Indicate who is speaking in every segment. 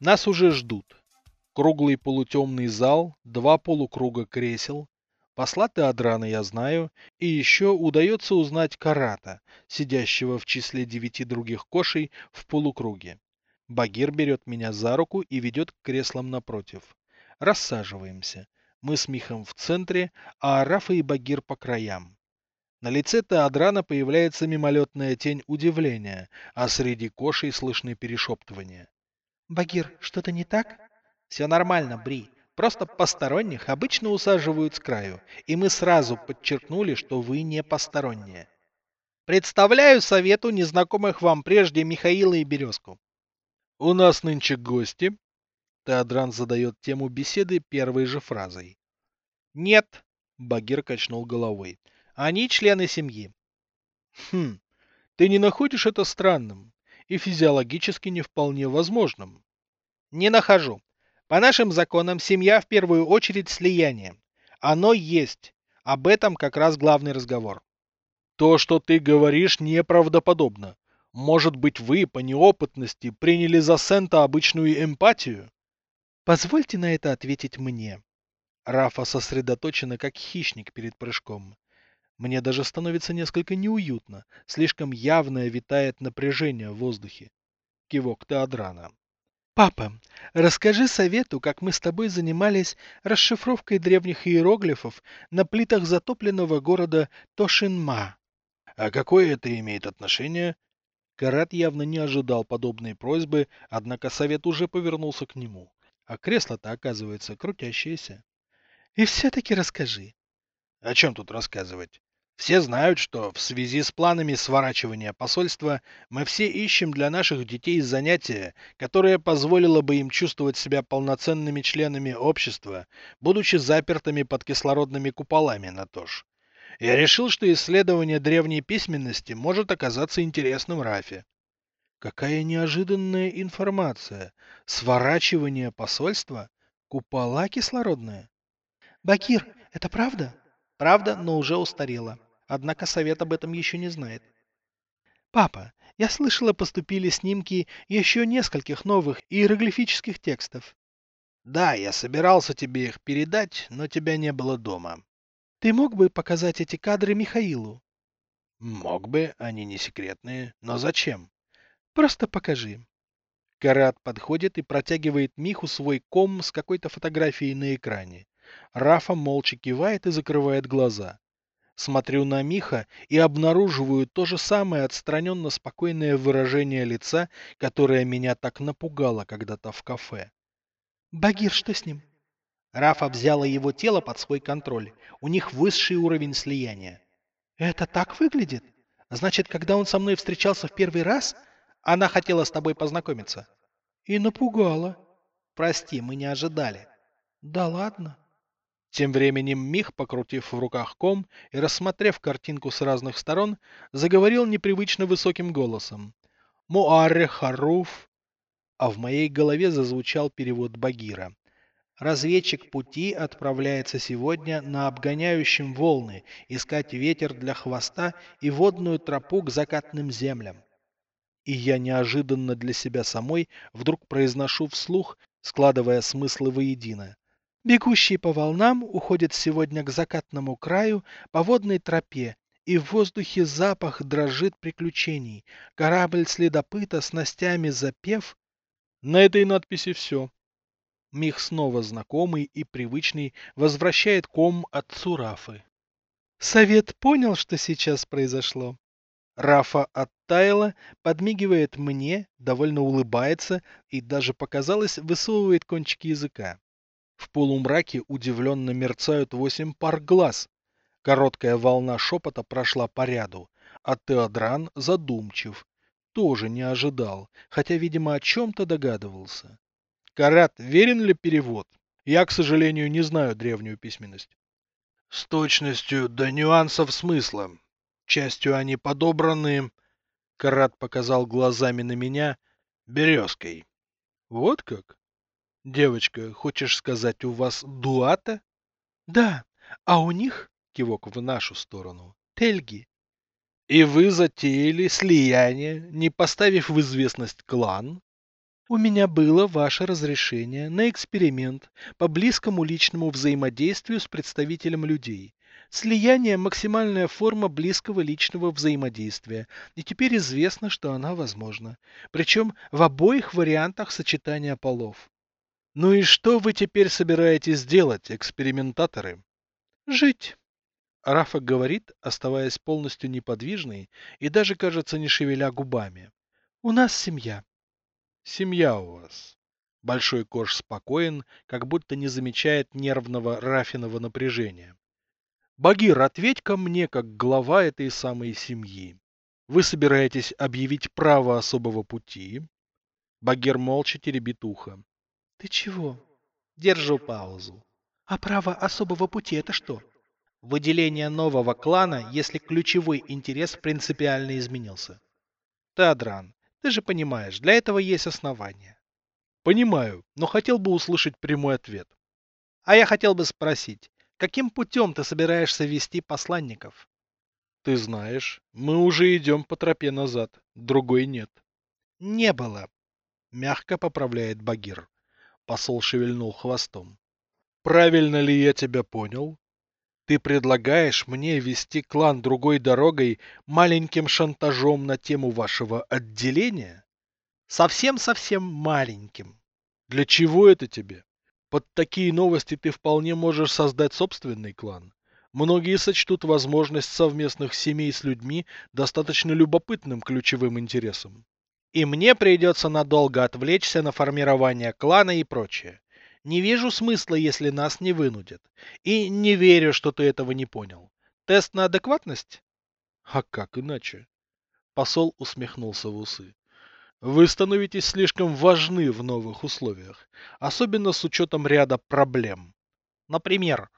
Speaker 1: Нас уже ждут. Круглый полутемный зал, два полукруга кресел. Посла Теодрана я знаю, и еще удается узнать Карата, сидящего в числе девяти других кошей в полукруге. Багир берет меня за руку и ведет к креслам напротив. Рассаживаемся. Мы с Михом в центре, а Рафа и Багир по краям. На лице Теодрана появляется мимолетная тень удивления, а среди кошей слышны перешептывания.
Speaker 2: Багир, что-то не так?
Speaker 1: Все нормально, Бри. Просто посторонних обычно усаживают с краю, и мы сразу подчеркнули, что вы не посторонние. Представляю совету незнакомых вам прежде Михаила и Березку. У нас нынче гости. Теодран задает тему беседы первой же фразой. Нет, Багир качнул головой. Они члены семьи. Хм, ты не находишь это странным и физиологически не вполне возможным? Не нахожу. По нашим законам семья в первую очередь слияние. Оно есть. Об этом как раз главный разговор. То, что ты говоришь, неправдоподобно. Может быть, вы по неопытности приняли за Сента обычную эмпатию?
Speaker 2: Позвольте на это ответить мне.
Speaker 1: Рафа сосредоточена как хищник перед прыжком. Мне даже становится несколько неуютно, слишком явное витает напряжение в воздухе. Кивок Теодрана.
Speaker 2: Папа, расскажи совету, как мы с тобой занимались расшифровкой древних иероглифов на плитах затопленного города Тошинма.
Speaker 1: А какое это имеет отношение? Карат явно не ожидал подобной просьбы, однако совет уже повернулся к нему. А кресло-то, оказывается, крутящееся.
Speaker 2: И все-таки расскажи.
Speaker 1: О чем тут рассказывать? Все знают, что в связи с планами сворачивания посольства мы все ищем для наших детей занятия, которое позволило бы им чувствовать себя полноценными членами общества, будучи запертыми под кислородными куполами на то ж. Я решил, что исследование древней письменности может оказаться интересным Рафе. Какая неожиданная информация. Сворачивание посольства? Купола кислородные?
Speaker 2: Бакир, это правда?
Speaker 1: Правда, но уже устарела. Однако совет об этом еще не знает.
Speaker 2: Папа, я слышала, поступили снимки еще нескольких новых иероглифических текстов.
Speaker 1: Да, я собирался тебе их передать, но тебя не было дома.
Speaker 2: Ты мог бы показать эти кадры Михаилу?
Speaker 1: Мог бы, они не секретные, но зачем?
Speaker 2: Просто покажи.
Speaker 1: Карат подходит и протягивает Миху свой ком с какой-то фотографией на экране. Рафа молча кивает и закрывает глаза. Смотрю на Миха и обнаруживаю то же самое отстраненно спокойное выражение лица, которое меня так напугало когда-то в кафе.
Speaker 2: Багир, что с ним?
Speaker 1: Рафа взяла его тело под свой контроль. У них высший уровень слияния.
Speaker 2: Это так выглядит? Значит, когда он со мной встречался в первый раз,
Speaker 1: она хотела с тобой познакомиться.
Speaker 2: И напугала.
Speaker 1: Прости, мы не ожидали.
Speaker 2: Да ладно.
Speaker 1: Тем временем Мих, покрутив в руках ком и рассмотрев картинку с разных сторон, заговорил непривычно высоким голосом. «Муарре Харуф!» А в моей голове зазвучал перевод Багира. Разведчик пути отправляется сегодня на обгоняющем волны искать ветер для хвоста и водную тропу к закатным землям. И я неожиданно для себя самой вдруг произношу вслух, складывая смыслы воедино.
Speaker 2: Бегущий по волнам уходит сегодня к закатному краю по водной тропе, и в воздухе запах дрожит приключений. Корабль следопыта с ностями запев.
Speaker 1: На этой надписи все. Мих снова знакомый и привычный возвращает ком отцу Рафы.
Speaker 2: Совет понял, что сейчас произошло.
Speaker 1: Рафа оттаяла, подмигивает мне, довольно улыбается и даже, показалось, высовывает кончики языка. В полумраке удивленно мерцают восемь пар глаз. Короткая волна шепота прошла по ряду, а Теодран задумчив. Тоже не ожидал, хотя, видимо, о чем-то догадывался. Карат, верен ли перевод? Я, к сожалению, не знаю древнюю письменность. С точностью до нюансов смысла. Частью они подобраны, Карат показал глазами на меня, березкой. Вот как? Девочка, хочешь сказать, у вас дуата?
Speaker 2: Да, а у них, кивок в нашу сторону, тельги.
Speaker 1: И вы затеяли слияние, не поставив в известность клан?
Speaker 2: У меня было ваше разрешение на эксперимент по близкому личному взаимодействию с представителем людей. Слияние – максимальная форма близкого личного взаимодействия, и теперь известно, что она возможна. Причем в обоих вариантах сочетания полов.
Speaker 1: Ну и что вы теперь собираетесь делать, экспериментаторы?
Speaker 2: Жить.
Speaker 1: Рафа говорит, оставаясь полностью неподвижной и даже, кажется, не шевеля губами.
Speaker 2: У нас семья.
Speaker 1: Семья у вас. Большой Кош спокоен, как будто не замечает нервного Рафиного напряжения. Багир, ответь-ка мне, как глава этой самой семьи. Вы собираетесь объявить право особого пути? Багир молча теребит ухо.
Speaker 2: Ты чего?
Speaker 1: Держу паузу.
Speaker 2: А право особого пути это что?
Speaker 1: Выделение нового клана, если ключевой интерес принципиально изменился. Теодран, ты же понимаешь, для этого есть основания. Понимаю, но хотел бы услышать прямой ответ. А я хотел бы спросить, каким путем ты собираешься вести посланников? Ты знаешь, мы уже идем по тропе назад, другой нет. Не было. Мягко поправляет Багир. Посол шевельнул хвостом. Правильно ли я тебя понял? Ты предлагаешь мне вести клан другой дорогой маленьким шантажом на тему вашего отделения? Совсем-совсем маленьким. Для чего это тебе? Под такие новости ты вполне можешь создать собственный клан. Многие сочтут возможность совместных семей с людьми достаточно любопытным ключевым интересом. И мне придется надолго отвлечься на формирование клана и прочее. Не вижу смысла, если нас не вынудят. И не верю, что ты этого не понял. Тест на адекватность? А как иначе? Посол усмехнулся в усы. Вы становитесь слишком важны в новых условиях, особенно с учетом ряда проблем. Например,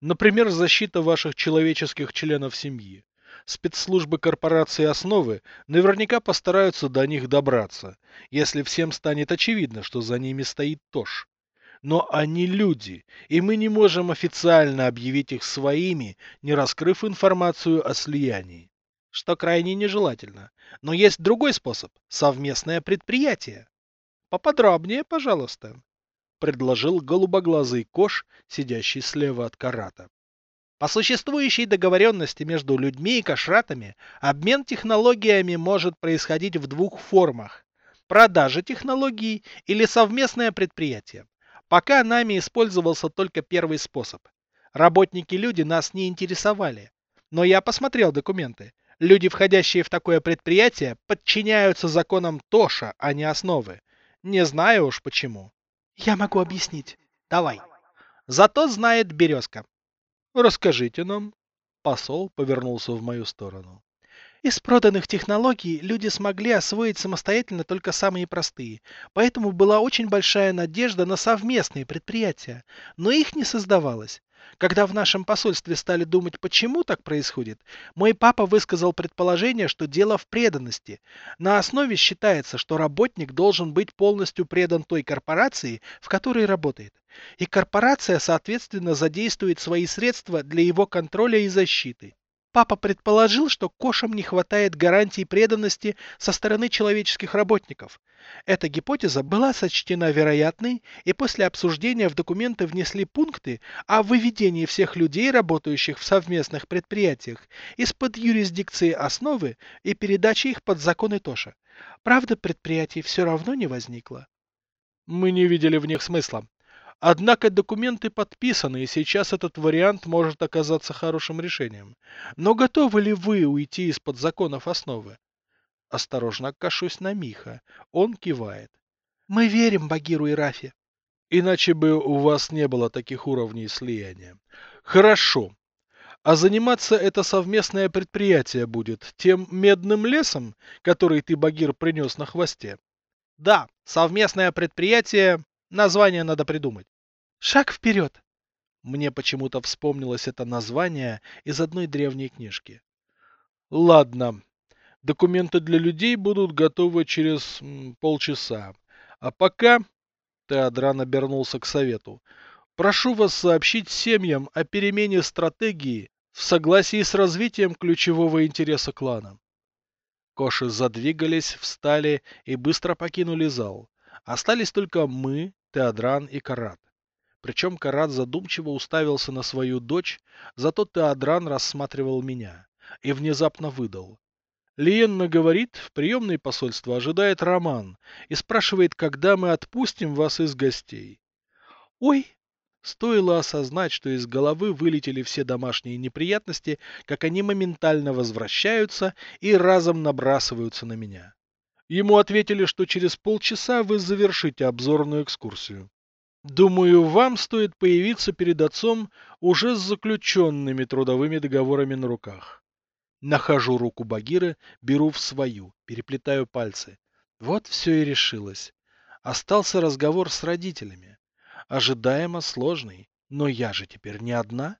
Speaker 1: например, защита ваших человеческих членов семьи. Спецслужбы корпорации «Основы» наверняка постараются до них добраться, если всем станет очевидно, что за ними стоит ТОШ но они люди, и мы не можем официально объявить их своими, не раскрыв информацию о слиянии. Что крайне нежелательно. Но есть другой способ – совместное предприятие. Поподробнее, пожалуйста, предложил голубоглазый Кош, сидящий слева от Карата. По существующей договоренности между людьми и кашратами, обмен технологиями может происходить в двух формах – продажа технологий или совместное предприятие. Пока нами использовался только первый способ. Работники-люди нас не интересовали. Но я посмотрел документы. Люди, входящие в такое предприятие, подчиняются законам Тоша, а не основы. Не знаю уж почему.
Speaker 2: Я могу объяснить.
Speaker 1: Давай. Зато знает Березка. Расскажите нам. Посол повернулся в мою сторону.
Speaker 2: Из проданных технологий люди смогли освоить самостоятельно только самые простые, поэтому была очень большая надежда на совместные предприятия, но их не создавалось. Когда в нашем посольстве стали думать, почему так происходит, мой папа высказал предположение, что дело в преданности. На основе считается, что работник должен быть полностью предан той корпорации, в которой работает. И корпорация, соответственно, задействует свои средства для его контроля и защиты. Папа предположил, что кошам не хватает гарантий преданности со стороны человеческих работников. Эта гипотеза была сочтена вероятной, и после обсуждения в документы внесли пункты о выведении всех людей, работающих в совместных предприятиях, из-под юрисдикции основы и передаче их под законы Тоша. Правда, предприятий все равно не возникло.
Speaker 1: Мы не видели в них смысла. Однако документы подписаны, и сейчас этот вариант может оказаться хорошим решением. Но готовы ли вы уйти из-под законов основы? Осторожно кашусь на Миха. Он кивает.
Speaker 2: Мы верим Багиру и Рафе.
Speaker 1: Иначе бы у вас не было таких уровней слияния. Хорошо. А заниматься это совместное предприятие будет тем медным лесом, который ты, Багир, принес на хвосте? Да, совместное предприятие Название надо придумать.
Speaker 2: Шаг вперед.
Speaker 1: Мне почему-то вспомнилось это название из одной древней книжки. Ладно. Документы для людей будут готовы через полчаса. А пока... Теодран обернулся к совету. Прошу вас сообщить семьям о перемене стратегии в согласии с развитием ключевого интереса клана. Коши задвигались, встали и быстро покинули зал. Остались только мы, Теодран и Карат. Причем Карат задумчиво уставился на свою дочь, зато Теодран рассматривал меня и внезапно выдал. Лиенна говорит, в приемное посольство ожидает Роман и спрашивает, когда мы отпустим вас из гостей. Ой, Стоило осознать, что из головы вылетели все домашние неприятности, как они моментально возвращаются и разом набрасываются на меня. Ему ответили, что через полчаса вы завершите обзорную экскурсию. Думаю, вам стоит появиться перед отцом уже с заключенными трудовыми договорами на руках. Нахожу руку Багиры, беру в свою, переплетаю пальцы. Вот все и решилось. Остался разговор с родителями ожидаемо сложный. Но я же теперь не одна.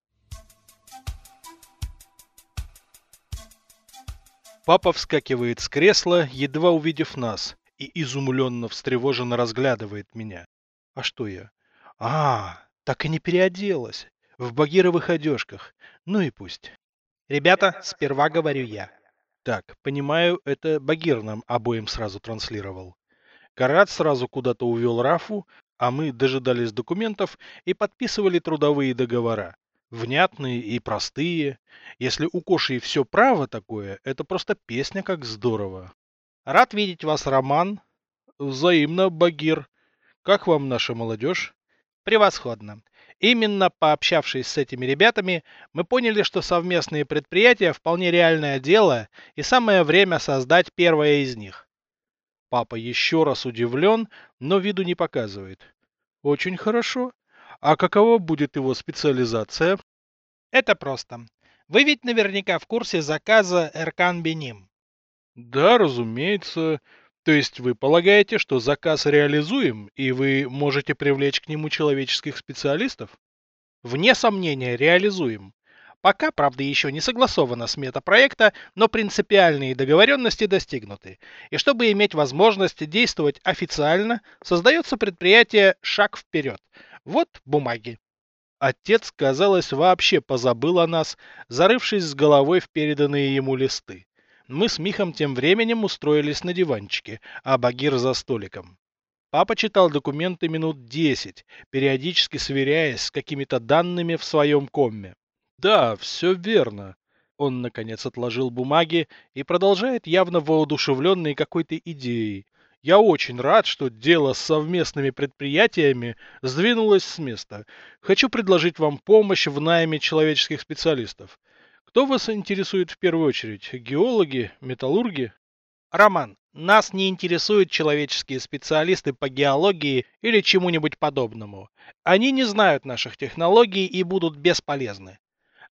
Speaker 1: Папа вскакивает с кресла, едва увидев нас, и изумленно встревоженно разглядывает меня. А что я? А, так и не переоделась. В багировых одежках. Ну и пусть. Ребята, сперва говорю я. Так, понимаю, это Багир нам обоим сразу транслировал. Карат сразу куда-то увел Рафу, а мы дожидались документов и подписывали трудовые договора. Внятные и простые. Если у Коши все право такое, это просто песня как здорово. Рад видеть вас, Роман. Взаимно, Багир. Как вам наша молодежь? Превосходно. Именно пообщавшись с этими ребятами, мы поняли, что совместные предприятия вполне реальное дело и самое время создать первое из них. Папа еще раз удивлен, но виду не показывает. Очень хорошо. А какова будет его специализация? Это просто. Вы ведь наверняка в курсе заказа Эркан Беним. Да, разумеется. То есть вы полагаете, что заказ реализуем, и вы можете привлечь к нему человеческих специалистов? Вне сомнения, реализуем. Пока, правда, еще не согласована смета проекта, но принципиальные договоренности достигнуты. И чтобы иметь возможность действовать официально, создается предприятие «Шаг вперед». Вот бумаги. Отец, казалось, вообще позабыл о нас, зарывшись с головой в переданные ему листы. Мы с Михом тем временем устроились на диванчике, а Багир за столиком. Папа читал документы минут десять, периодически сверяясь с какими-то данными в своем комме. Да, все верно. Он, наконец, отложил бумаги и продолжает явно воодушевленный какой-то идеей. Я очень рад, что дело с совместными предприятиями сдвинулось с места. Хочу предложить вам помощь в найме человеческих специалистов. Кто вас интересует в первую очередь? Геологи, металлурги? Роман, нас не интересуют человеческие специалисты по геологии или чему-нибудь подобному. Они не знают наших технологий и будут бесполезны.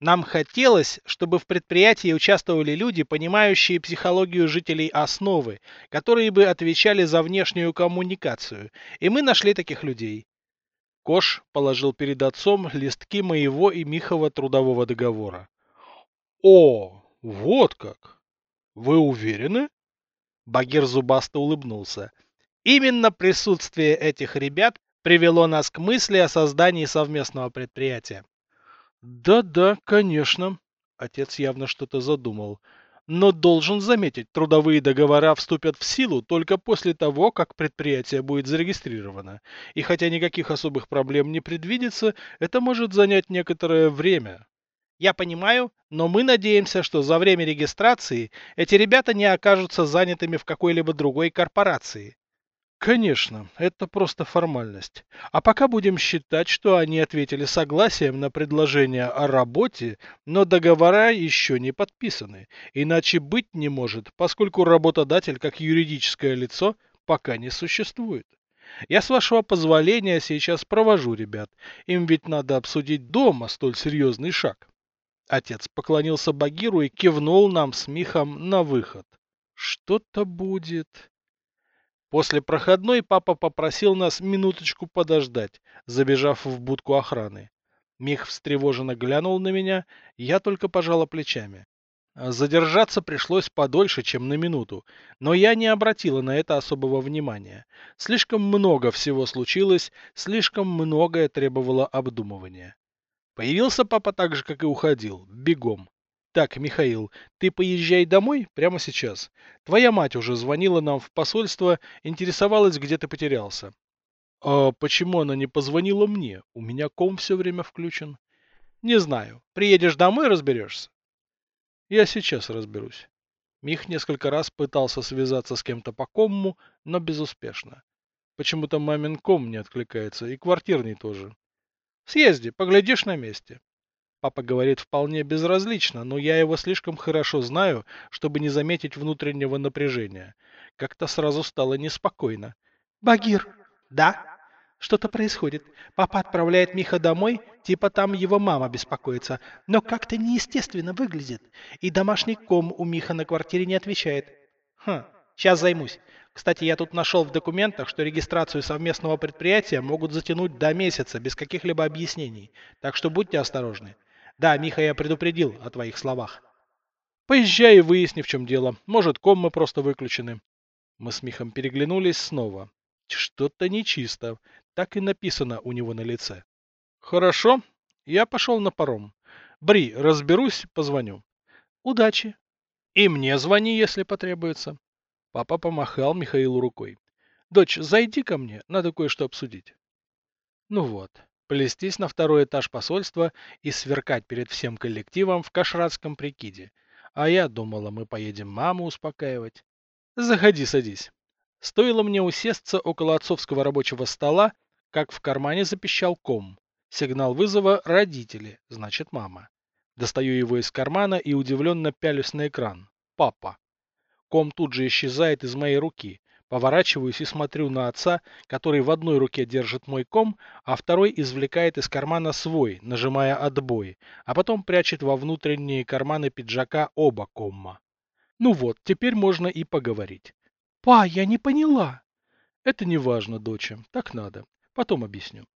Speaker 1: Нам хотелось, чтобы в предприятии участвовали люди, понимающие психологию жителей основы, которые бы отвечали за внешнюю коммуникацию, и мы нашли таких людей. Кош положил перед отцом листки моего и Михова трудового договора. О, вот как! Вы уверены? Багир зубасто улыбнулся. Именно присутствие этих ребят привело нас к мысли о создании совместного предприятия. Да-да, конечно. Отец явно что-то задумал. Но должен заметить, трудовые договора вступят в силу только после того, как предприятие будет зарегистрировано. И хотя никаких особых проблем не предвидится, это может занять некоторое время. Я понимаю, но мы надеемся, что за время регистрации эти ребята не окажутся занятыми в какой-либо другой корпорации. Конечно, это просто формальность. А пока будем считать, что они ответили согласием на предложение о работе, но договора еще не подписаны. Иначе быть не может, поскольку работодатель как юридическое лицо пока не существует. Я, с вашего позволения, сейчас провожу ребят. Им ведь надо обсудить дома столь серьезный шаг. Отец поклонился Багиру и кивнул нам с Михом на выход. Что-то будет. После проходной папа попросил нас минуточку подождать, забежав в будку охраны. Мих встревоженно глянул на меня, я только пожала плечами. Задержаться пришлось подольше, чем на минуту, но я не обратила на это особого внимания. Слишком много всего случилось, слишком многое требовало обдумывания. Появился папа так же, как и уходил, бегом.
Speaker 2: Так, Михаил, ты поезжай домой прямо сейчас. Твоя мать уже звонила нам в посольство, интересовалась, где ты потерялся. А почему она не позвонила мне? У меня ком все время включен. Не знаю. Приедешь домой, разберешься. Я сейчас разберусь. Мих несколько раз пытался связаться с кем-то по кому, но безуспешно. Почему-то мамин ком не откликается, и квартирный тоже. Съезди, поглядишь на месте. Папа говорит вполне безразлично, но я его слишком хорошо знаю, чтобы не заметить внутреннего напряжения. Как-то сразу стало неспокойно. Багир. Да? Что-то происходит. Папа отправляет Миха домой, типа там его мама беспокоится. Но как-то неестественно выглядит. И домашний ком у Миха на квартире не отвечает. Хм, сейчас займусь. Кстати, я тут нашел в документах, что регистрацию совместного предприятия могут затянуть до месяца без каких-либо объяснений. Так что будьте осторожны. Да, Миха, я предупредил о твоих словах. Поезжай и выясни, в чем дело. Может, ком мы просто выключены. Мы с Михом переглянулись снова. Что-то нечисто. Так и написано у него на лице. Хорошо, я пошел на паром. Бри, разберусь, позвоню. Удачи. И мне звони, если потребуется. Папа помахал Михаилу рукой. Дочь, зайди ко мне, надо кое-что обсудить. Ну вот, плестись на второй этаж посольства и сверкать перед всем коллективом в кашратском прикиде. А я думала, мы поедем маму успокаивать. Заходи, садись. Стоило мне усесться около отцовского рабочего стола, как в кармане запищал ком. Сигнал вызова «Родители», значит мама. Достаю его из кармана и удивленно пялюсь на экран. Папа. Ком тут же исчезает из моей руки. Поворачиваюсь и смотрю на отца, который в одной руке держит мой ком, а второй извлекает из кармана свой, нажимая отбой, а потом прячет во внутренние карманы пиджака оба комма. Ну вот, теперь можно и поговорить. Па, я не поняла. Это не важно, доча. Так надо. Потом объясню.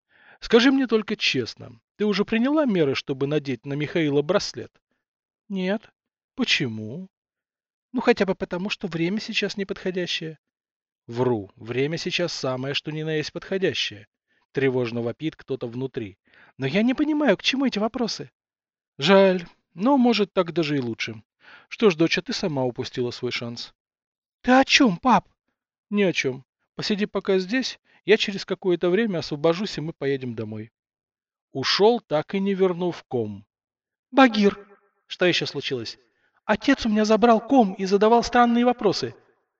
Speaker 2: Скажи мне только честно, ты уже приняла меры, чтобы надеть на Михаила браслет? Нет. Почему? Ну, хотя бы потому, что время сейчас неподходящее. Вру. Время сейчас самое, что ни на есть подходящее. Тревожно вопит кто-то внутри. Но я не понимаю, к чему эти вопросы. Жаль. Но, может, так даже и лучше. Что ж, доча, ты сама упустила свой шанс. Ты о чем, пап? Ни о чем. Посиди пока здесь, я через какое-то время освобожусь, и мы поедем домой. Ушел, так и не вернув ком. Багир! Что еще случилось? Отец у меня забрал ком и задавал странные вопросы.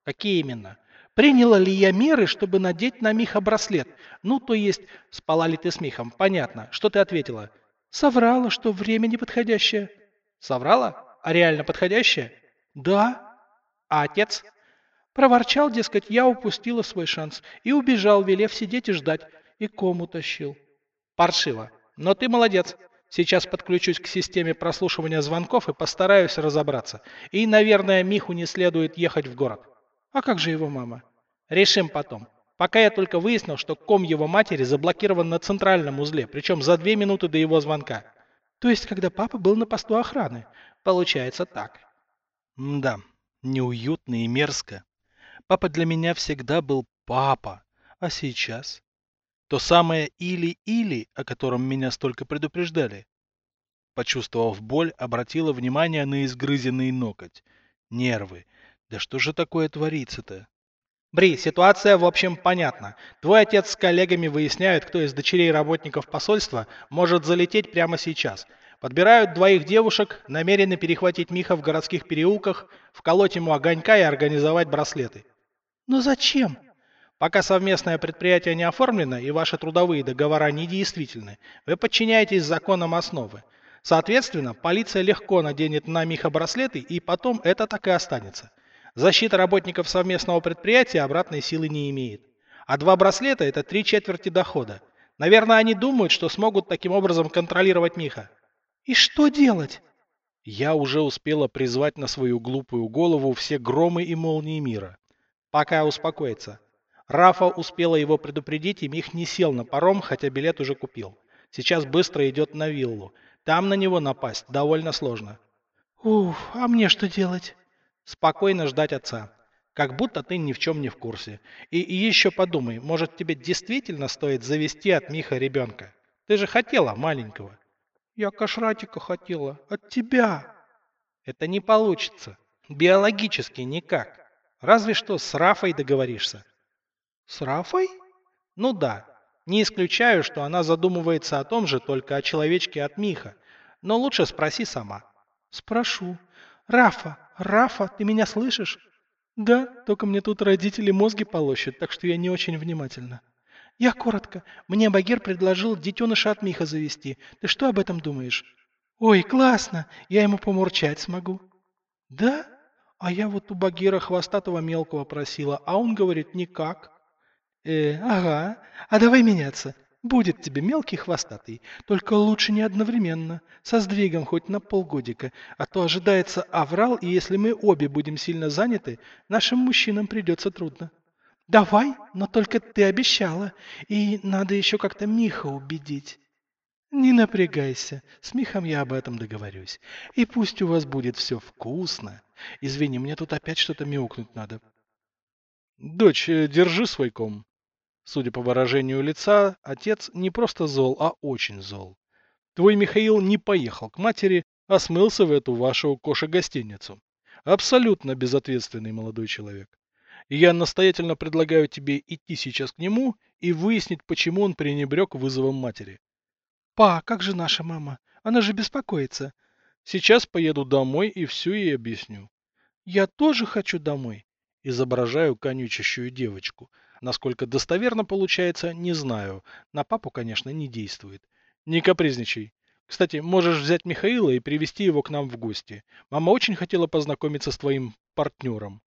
Speaker 2: Какие именно? Приняла ли я меры, чтобы надеть на Миха браслет? Ну, то есть, спала ли ты с Михом? Понятно. Что ты ответила? Соврала, что время неподходящее. Соврала? А реально подходящее? Да. А отец? Проворчал, дескать, я упустила свой шанс и убежал, велев сидеть и ждать, и ком утащил. Паршиво. Но ты молодец. Сейчас подключусь к системе прослушивания звонков и постараюсь разобраться. И, наверное, Миху не следует ехать в город. А как же его мама? Решим потом. Пока я только выяснил, что ком его матери заблокирован на центральном узле, причем за две минуты до его звонка. То есть, когда папа был на посту охраны. Получается так. Да, неуютно и мерзко. Папа для меня всегда был папа. А сейчас? То самое или-или, о котором меня столько предупреждали. Почувствовав боль, обратила внимание на изгрызенный ноготь. Нервы. Да что же такое творится-то? Бри, ситуация в общем понятна. Твой отец с коллегами выясняют, кто из дочерей работников посольства может залететь прямо сейчас. Подбирают двоих девушек, намерены перехватить Миха в городских переулках, вколоть ему огонька и организовать браслеты. Но зачем? Пока совместное предприятие не оформлено и ваши трудовые договора недействительны, вы подчиняетесь законам основы. Соответственно, полиция легко наденет на Миха браслеты, и потом это так и останется. Защита работников совместного предприятия обратной силы не имеет. А два браслета – это три четверти дохода. Наверное, они думают, что смогут таким образом контролировать Миха. И что делать? Я уже успела призвать на свою глупую голову все громы и молнии мира. Пока успокоится. Рафа успела его предупредить, и Мих не сел на паром, хотя билет уже купил. Сейчас быстро идет на виллу. Там на него напасть довольно сложно. Уф, а мне что делать? Спокойно ждать отца. Как будто ты ни в чем не в курсе. И, и еще подумай, может тебе действительно стоит завести от Миха ребенка? Ты же хотела маленького. Я кошратика хотела. От тебя.
Speaker 1: Это не получится. Биологически никак. Разве что с Рафой договоришься.
Speaker 2: С Рафой?
Speaker 1: Ну да. Не исключаю, что она задумывается о том же, только о человечке от Миха. Но лучше спроси сама.
Speaker 2: Спрошу. Рафа, Рафа, ты меня слышишь? Да, только мне тут родители мозги полощут, так что я не очень внимательна. Я коротко. Мне Багир предложил детеныша от Миха завести. Ты что об этом думаешь? Ой, классно, я ему помурчать смогу. Да? А я вот у Багира хвостатого мелкого просила, а он говорит никак. Э, ага. А давай меняться. Будет тебе мелкий хвостатый, только лучше не одновременно, со сдвигом хоть на полгодика, а то ожидается аврал, и если мы обе будем сильно заняты, нашим мужчинам придется трудно. Давай, но только ты обещала, и надо еще как-то Миха убедить. Не напрягайся, с Михом я об этом договорюсь. И пусть у вас будет все вкусно. Извини, мне тут опять что-то мяукнуть надо.
Speaker 1: Дочь, э, держи свой ком. Судя по выражению лица, отец не просто зол, а очень зол. Твой Михаил не поехал к матери, а смылся в эту вашу коша-гостиницу. Абсолютно безответственный молодой человек. Я настоятельно предлагаю тебе идти сейчас к нему и выяснить, почему он пренебрег вызовом матери.
Speaker 2: Па, как же наша мама? Она же беспокоится.
Speaker 1: Сейчас поеду домой и все ей объясню.
Speaker 2: Я тоже хочу домой.
Speaker 1: Изображаю конючащую девочку. Насколько достоверно получается, не знаю. На папу, конечно, не действует. Не капризничай. Кстати, можешь взять Михаила и привести его к нам в гости. Мама очень хотела познакомиться с твоим партнером.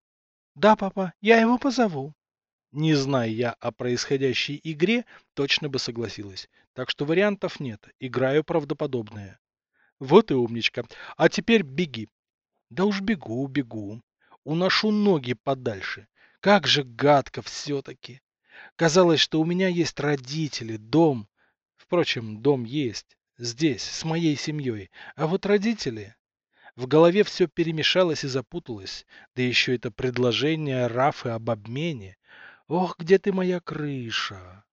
Speaker 2: Да, папа, я его позову.
Speaker 1: Не зная я о происходящей игре, точно бы согласилась. Так что вариантов нет. Играю правдоподобное. Вот и умничка. А теперь беги. Да уж бегу, бегу. Уношу ноги подальше. Как же гадко все-таки. Казалось, что у меня есть родители, дом. Впрочем, дом есть. Здесь, с моей семьей. А вот родители... В голове все перемешалось и запуталось. Да еще это предложение Рафы об обмене. Ох, где ты моя крыша?